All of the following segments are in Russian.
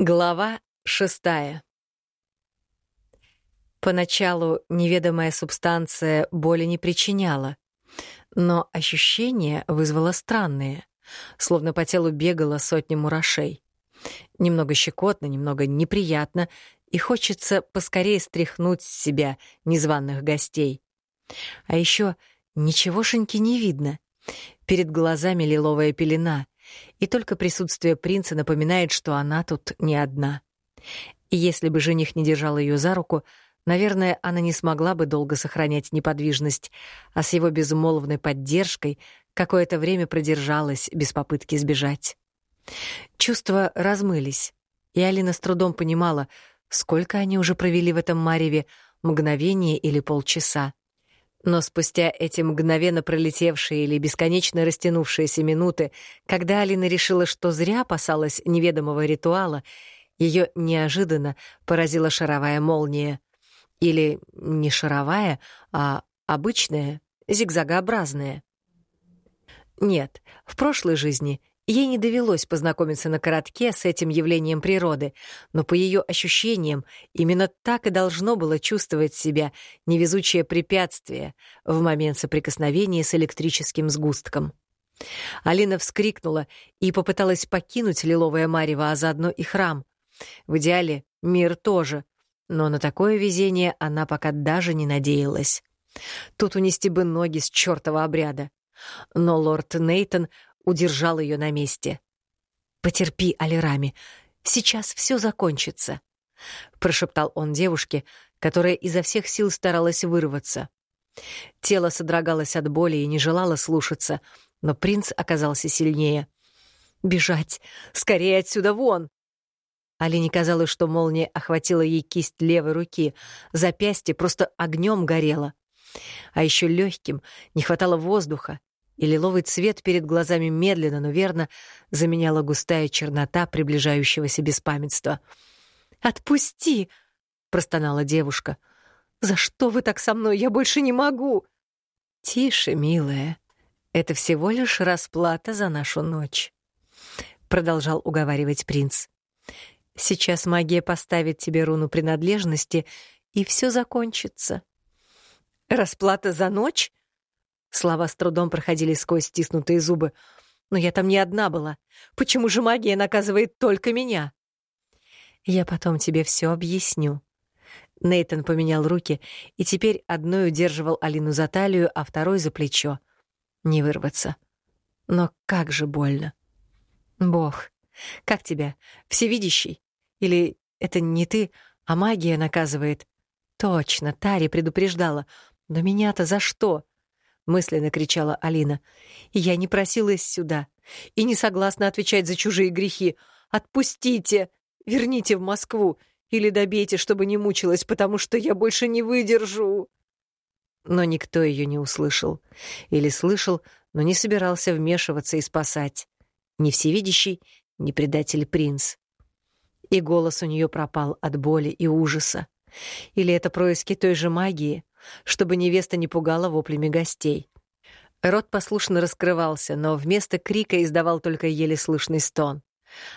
Глава шестая. Поначалу неведомая субстанция боли не причиняла, но ощущение вызвало странные, словно по телу бегала сотня мурашей. Немного щекотно, немного неприятно, и хочется поскорее стряхнуть с себя незваных гостей. А еще ничегошеньки не видно. Перед глазами лиловая пелена — и только присутствие принца напоминает, что она тут не одна. И если бы жених не держал ее за руку, наверное, она не смогла бы долго сохранять неподвижность, а с его безмолвной поддержкой какое-то время продержалась без попытки сбежать. Чувства размылись, и Алина с трудом понимала, сколько они уже провели в этом мареве, мгновение или полчаса. Но спустя эти мгновенно пролетевшие или бесконечно растянувшиеся минуты, когда Алина решила, что зря опасалась неведомого ритуала, ее неожиданно поразила шаровая молния. Или не шаровая, а обычная, зигзагообразная. Нет, в прошлой жизни Ей не довелось познакомиться на коротке с этим явлением природы, но по ее ощущениям именно так и должно было чувствовать себя невезучее препятствие в момент соприкосновения с электрическим сгустком. Алина вскрикнула и попыталась покинуть лиловое марево, а заодно и храм. В идеале мир тоже, но на такое везение она пока даже не надеялась. Тут унести бы ноги с чертова обряда. Но лорд Нейтон удержал ее на месте. «Потерпи, Алирами, сейчас все закончится», — прошептал он девушке, которая изо всех сил старалась вырваться. Тело содрогалось от боли и не желало слушаться, но принц оказался сильнее. «Бежать! Скорее отсюда вон!» Алине казалось, что молния охватила ей кисть левой руки, запястье просто огнем горело. А еще легким не хватало воздуха, и лиловый цвет перед глазами медленно, но верно заменяла густая чернота приближающегося беспамятства. «Отпусти!» — простонала девушка. «За что вы так со мной? Я больше не могу!» «Тише, милая. Это всего лишь расплата за нашу ночь», — продолжал уговаривать принц. «Сейчас магия поставит тебе руну принадлежности, и все закончится». «Расплата за ночь?» Слова с трудом проходили сквозь стиснутые зубы. «Но я там не одна была. Почему же магия наказывает только меня?» «Я потом тебе все объясню». Нейтон поменял руки и теперь одной удерживал Алину за талию, а второй — за плечо. Не вырваться. Но как же больно. «Бог, как тебя? Всевидящий? Или это не ты, а магия наказывает?» «Точно, Тари предупреждала. Но меня-то за что?» Мысленно кричала Алина. Я не просилась сюда и не согласна отвечать за чужие грехи. Отпустите, верните в Москву или добейте, чтобы не мучилась, потому что я больше не выдержу. Но никто ее не услышал. Или слышал, но не собирался вмешиваться и спасать. Ни всевидящий, ни предатель принц. И голос у нее пропал от боли и ужаса. Или это происки той же магии, чтобы невеста не пугала воплями гостей. Рот послушно раскрывался, но вместо крика издавал только еле слышный стон.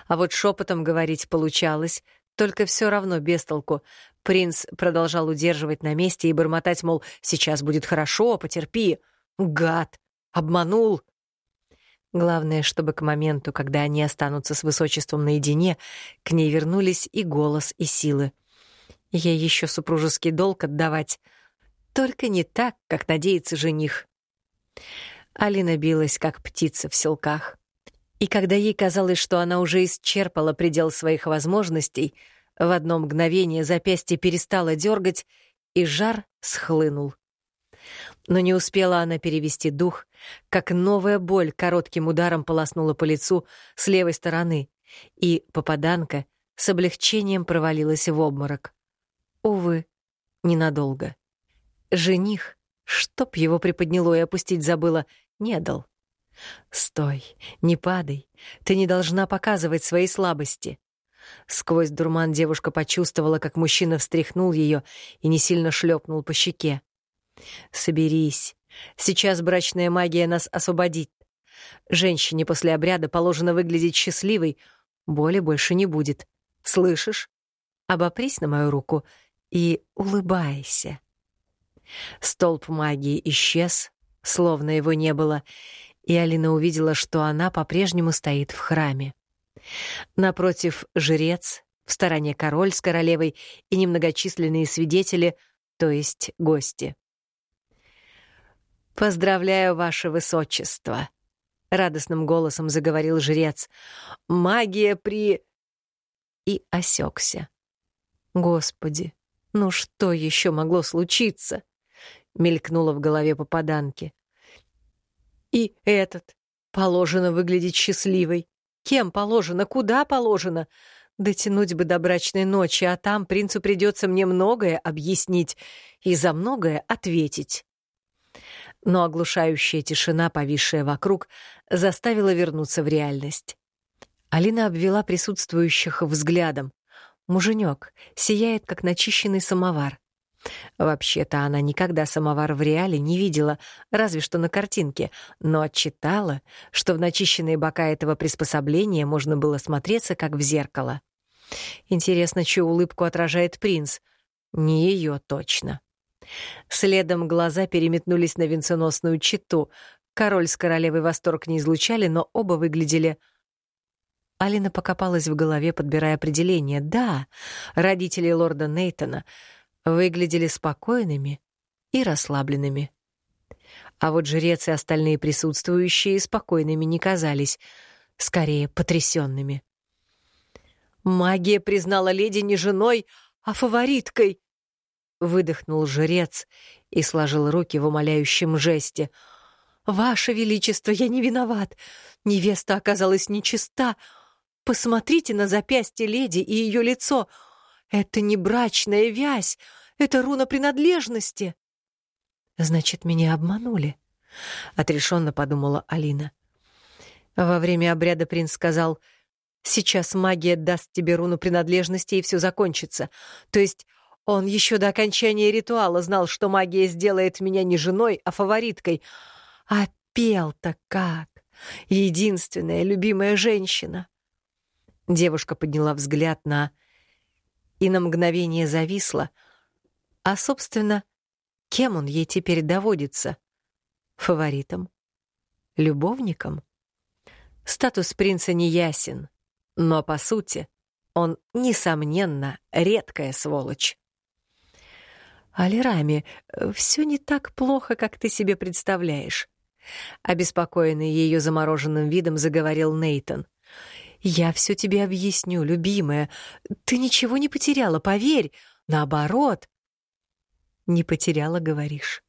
А вот шепотом говорить получалось, только все равно без толку. Принц продолжал удерживать на месте и бормотать, мол, сейчас будет хорошо, потерпи. Гад! Обманул! Главное, чтобы к моменту, когда они останутся с высочеством наедине, к ней вернулись и голос, и силы. Ей еще супружеский долг отдавать — только не так, как надеется жених. Алина билась, как птица в селках. И когда ей казалось, что она уже исчерпала предел своих возможностей, в одно мгновение запястье перестало дергать, и жар схлынул. Но не успела она перевести дух, как новая боль коротким ударом полоснула по лицу с левой стороны, и попаданка с облегчением провалилась в обморок. Увы, ненадолго. Жених, чтоб его приподняло и опустить забыла, не дал. «Стой, не падай, ты не должна показывать свои слабости». Сквозь дурман девушка почувствовала, как мужчина встряхнул ее и не сильно шлепнул по щеке. «Соберись. Сейчас брачная магия нас освободит. Женщине после обряда положено выглядеть счастливой, боли больше не будет. Слышишь? Обопрись на мою руку и улыбайся. Столб магии исчез, словно его не было, и Алина увидела, что она по-прежнему стоит в храме. Напротив — жрец, в стороне король с королевой и немногочисленные свидетели, то есть гости. «Поздравляю, ваше высочество!» — радостным голосом заговорил жрец. «Магия при...» И осекся. «Господи, ну что еще могло случиться?» — мелькнуло в голове попаданки. «И этот. Положено выглядеть счастливой. Кем положено? Куда положено? Дотянуть бы до брачной ночи, а там принцу придется мне многое объяснить и за многое ответить. Но оглушающая тишина, повисшая вокруг, заставила вернуться в реальность. Алина обвела присутствующих взглядом. Муженек сияет, как начищенный самовар. Вообще-то она никогда самовар в реале не видела, разве что на картинке, но отчитала, что в начищенные бока этого приспособления можно было смотреться, как в зеркало. Интересно, чью улыбку отражает принц? Не ее точно. Следом глаза переметнулись на венценосную читу. Король с королевой восторг не излучали, но оба выглядели... Алина покопалась в голове, подбирая определение. Да, родители лорда Нейтона выглядели спокойными и расслабленными. А вот жрец и остальные присутствующие спокойными не казались, скорее потрясенными. Магия признала леди не женой, а фавориткой. Выдохнул жрец и сложил руки в умоляющем жесте. «Ваше Величество, я не виноват. Невеста оказалась нечиста. Посмотрите на запястье леди и ее лицо. Это не брачная вязь, это руна принадлежности». «Значит, меня обманули», — отрешенно подумала Алина. Во время обряда принц сказал — Сейчас магия даст тебе руну принадлежности, и все закончится. То есть он еще до окончания ритуала знал, что магия сделает меня не женой, а фавориткой. А пел-то как! Единственная любимая женщина. Девушка подняла взгляд на... И на мгновение зависла. А, собственно, кем он ей теперь доводится? Фаворитом? Любовником? Статус принца не ясен. Но, по сути, он, несомненно, редкая сволочь. «Алирами, все не так плохо, как ты себе представляешь», — обеспокоенный ее замороженным видом заговорил Нейтон. «Я все тебе объясню, любимая. Ты ничего не потеряла, поверь. Наоборот». «Не потеряла, говоришь.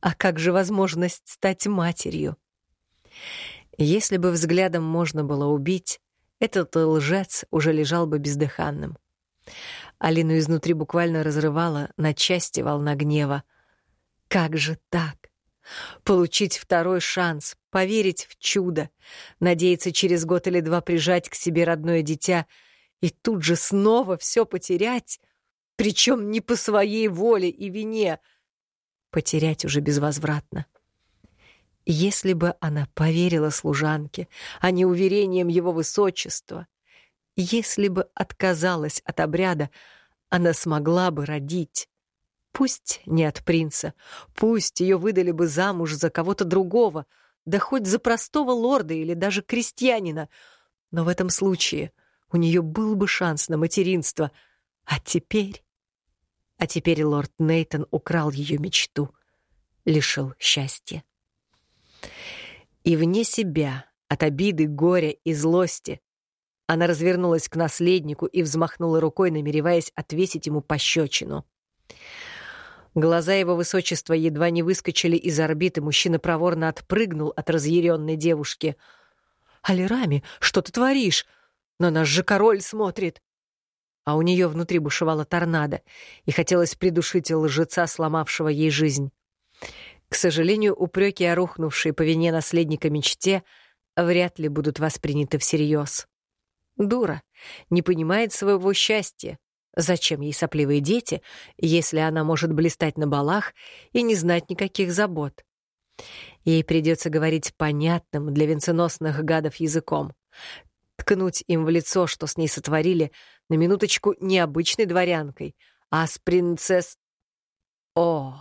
А как же возможность стать матерью?» Если бы взглядом можно было убить, этот лжец уже лежал бы бездыханным. Алину изнутри буквально разрывала на части волна гнева. Как же так? Получить второй шанс, поверить в чудо, надеяться через год или два прижать к себе родное дитя и тут же снова все потерять, причем не по своей воле и вине, потерять уже безвозвратно. Если бы она поверила служанке, а не уверениям его высочества, если бы отказалась от обряда, она смогла бы родить. Пусть не от принца, пусть ее выдали бы замуж за кого-то другого, да хоть за простого лорда или даже крестьянина, но в этом случае у нее был бы шанс на материнство. А теперь... А теперь лорд Нейтон украл ее мечту, лишил счастья и вне себя, от обиды, горя и злости. Она развернулась к наследнику и взмахнула рукой, намереваясь отвесить ему пощечину. Глаза его высочества едва не выскочили из орбиты, мужчина проворно отпрыгнул от разъяренной девушки. «Алирами, что ты творишь? На нас же король смотрит!» А у нее внутри бушевала торнадо, и хотелось придушить лжеца, сломавшего ей жизнь. К сожалению, упреки о рухнувшей по вине наследника мечте вряд ли будут восприняты всерьез. Дура, не понимает своего счастья. Зачем ей сопливые дети, если она может блистать на балах и не знать никаких забот? Ей придется говорить понятным для венценосных гадов языком. ткнуть им в лицо, что с ней сотворили, на минуточку необычной дворянкой, а с принцесс... О,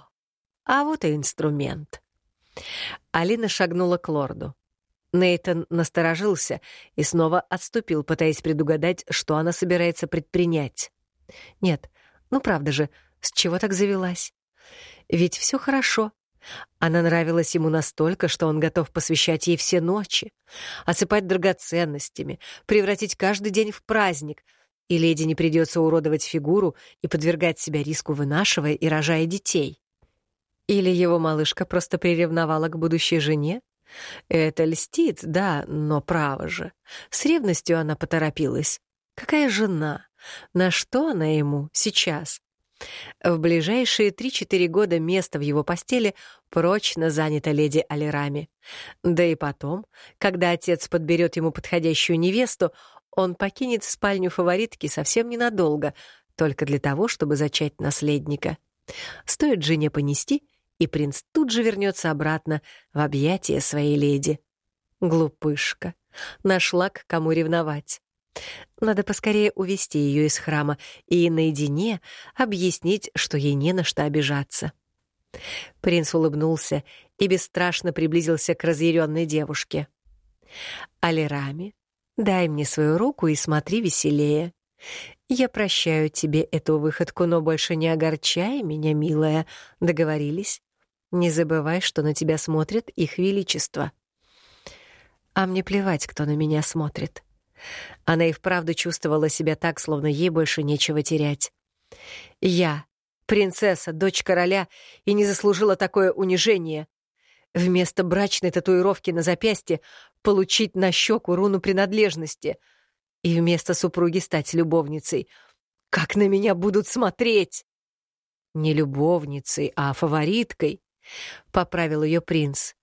а вот и инструмент. Алина шагнула к лорду. Нейтон насторожился и снова отступил, пытаясь предугадать, что она собирается предпринять. Нет, ну правда же, с чего так завелась? Ведь все хорошо. Она нравилась ему настолько, что он готов посвящать ей все ночи, осыпать драгоценностями, превратить каждый день в праздник, и леди не придется уродовать фигуру и подвергать себя риску вынашивая и рожая детей. Или его малышка просто приревновала к будущей жене? Это льстит, да, но право же. С ревностью она поторопилась. Какая жена? На что она ему сейчас? В ближайшие 3-4 года место в его постели прочно занято леди Алирами. Да и потом, когда отец подберет ему подходящую невесту, он покинет спальню фаворитки совсем ненадолго, только для того, чтобы зачать наследника. Стоит жене понести, и принц тут же вернется обратно в объятия своей леди. Глупышка. Нашла к кому ревновать. Надо поскорее увести ее из храма и наедине объяснить, что ей не на что обижаться. Принц улыбнулся и бесстрашно приблизился к разъяренной девушке. «Алирами, дай мне свою руку и смотри веселее. Я прощаю тебе эту выходку, но больше не огорчай меня, милая. Договорились? Не забывай, что на тебя смотрит их величество». «А мне плевать, кто на меня смотрит. Она и вправду чувствовала себя так, словно ей больше нечего терять. «Я, принцесса, дочь короля, и не заслужила такое унижение. Вместо брачной татуировки на запястье получить на щеку руну принадлежности и вместо супруги стать любовницей. Как на меня будут смотреть!» «Не любовницей, а фавориткой», — поправил ее принц.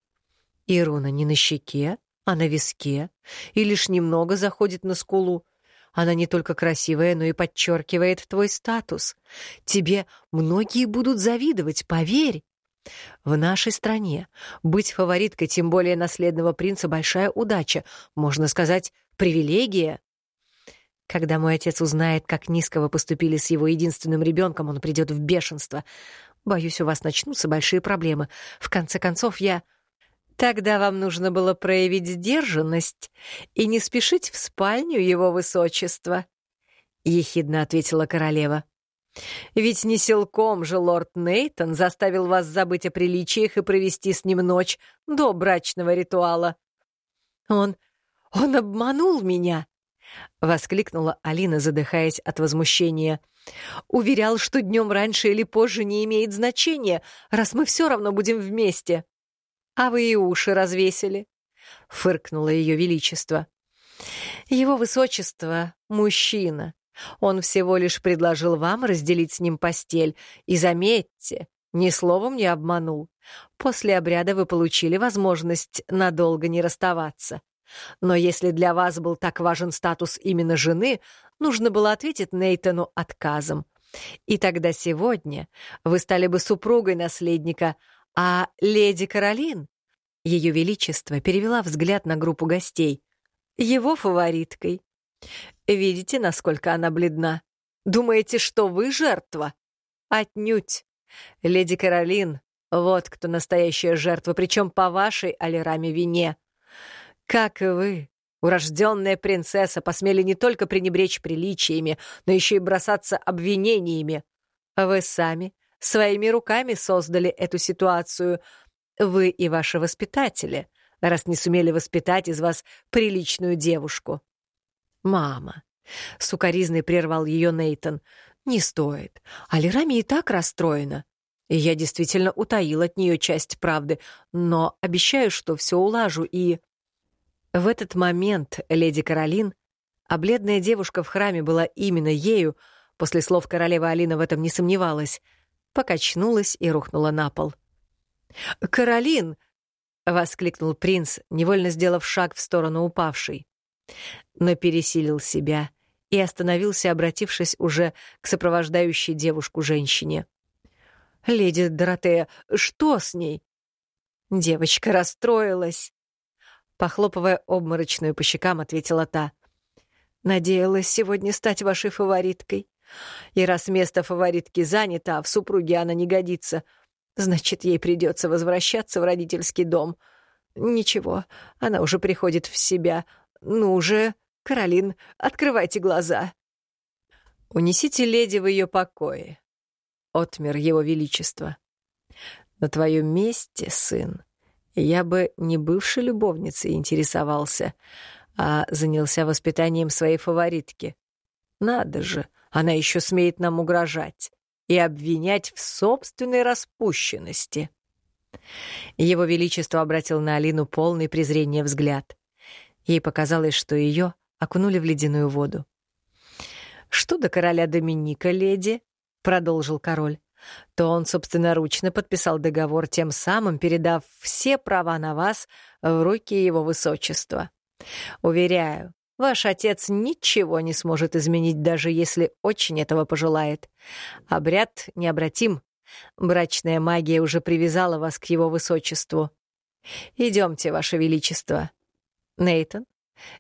«И руна не на щеке, а на виске, и лишь немного заходит на скулу. Она не только красивая, но и подчеркивает твой статус. Тебе многие будут завидовать, поверь. В нашей стране быть фавориткой, тем более наследного принца, большая удача, можно сказать, привилегия. Когда мой отец узнает, как низко вы поступили с его единственным ребенком, он придет в бешенство. Боюсь, у вас начнутся большие проблемы. В конце концов, я... Тогда вам нужно было проявить сдержанность и не спешить в спальню его высочества, — ехидно ответила королева. Ведь не силком же лорд Нейтон заставил вас забыть о приличиях и провести с ним ночь до брачного ритуала. Он... он обманул меня, — воскликнула Алина, задыхаясь от возмущения. «Уверял, что днем раньше или позже не имеет значения, раз мы все равно будем вместе». «А вы и уши развесили», — фыркнуло ее величество. «Его высочество — мужчина. Он всего лишь предложил вам разделить с ним постель. И заметьте, ни словом не обманул. После обряда вы получили возможность надолго не расставаться. Но если для вас был так важен статус именно жены, нужно было ответить Нейтану отказом. И тогда сегодня вы стали бы супругой наследника, а леди Каролин, ее величество, перевела взгляд на группу гостей, его фавориткой. Видите, насколько она бледна? Думаете, что вы жертва? Отнюдь. Леди Каролин, вот кто настоящая жертва, причем по вашей Алираме вине. Как и вы, урожденная принцесса, посмели не только пренебречь приличиями, но еще и бросаться обвинениями. Вы сами своими руками создали эту ситуацию. Вы и ваши воспитатели, раз не сумели воспитать из вас приличную девушку. Мама. Сукаризный прервал ее Нейтон. Не стоит. Алирами и так расстроена. Я действительно утаил от нее часть правды, но обещаю, что все улажу и... В этот момент леди Каролин, а бледная девушка в храме была именно ею, после слов королевы Алина в этом не сомневалась, покачнулась и рухнула на пол. «Каролин!» — воскликнул принц, невольно сделав шаг в сторону упавшей. Но пересилил себя и остановился, обратившись уже к сопровождающей девушку женщине. «Леди Доротея, что с ней?» Девочка расстроилась. Похлопывая обморочную по щекам, ответила та. Надеялась сегодня стать вашей фавориткой. И раз место фаворитки занято, а в супруге она не годится, значит, ей придется возвращаться в родительский дом. Ничего, она уже приходит в себя. Ну же, Каролин, открывайте глаза. Унесите леди в ее покое. Отмер его величество. На твоем месте, сын, я бы не бывшей любовницей интересовался, а занялся воспитанием своей фаворитки. Надо же, она еще смеет нам угрожать и обвинять в собственной распущенности. Его Величество обратил на Алину полный презрения взгляд. Ей показалось, что ее окунули в ледяную воду. «Что до короля Доминика, леди?» — продолжил король то он собственноручно подписал договор, тем самым передав все права на вас в руки его высочества. Уверяю, ваш отец ничего не сможет изменить, даже если очень этого пожелает. Обряд необратим. Брачная магия уже привязала вас к его высочеству. Идемте, ваше величество. Нейтон,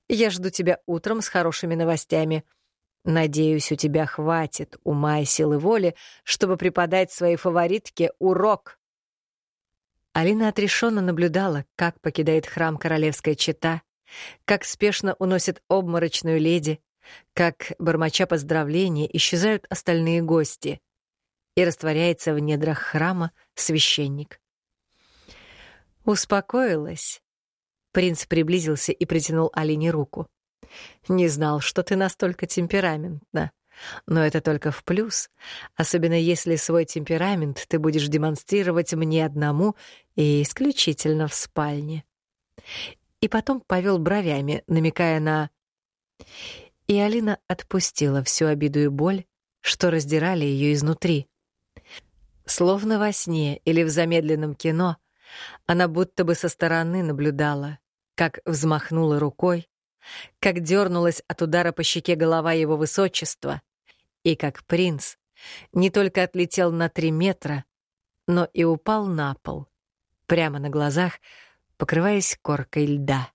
я жду тебя утром с хорошими новостями — Надеюсь, у тебя хватит ума и силы воли, чтобы преподать своей фаворитке урок. Алина отрешенно наблюдала, как покидает храм королевская чета, как спешно уносит обморочную леди, как, бормоча поздравления, исчезают остальные гости, и растворяется в недрах храма священник. Успокоилась. Принц приблизился и протянул Алине руку. Не знал, что ты настолько темпераментна. Но это только в плюс, особенно если свой темперамент ты будешь демонстрировать мне одному и исключительно в спальне. И потом повел бровями, намекая на... И Алина отпустила всю обиду и боль, что раздирали ее изнутри. Словно во сне или в замедленном кино, она будто бы со стороны наблюдала, как взмахнула рукой, как дернулась от удара по щеке голова его высочества, и как принц не только отлетел на три метра, но и упал на пол, прямо на глазах, покрываясь коркой льда.